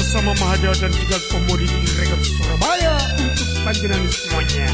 bersama Mahadeo dan tiga komoditi Regat Surabaya untuk panjenengan semuanya.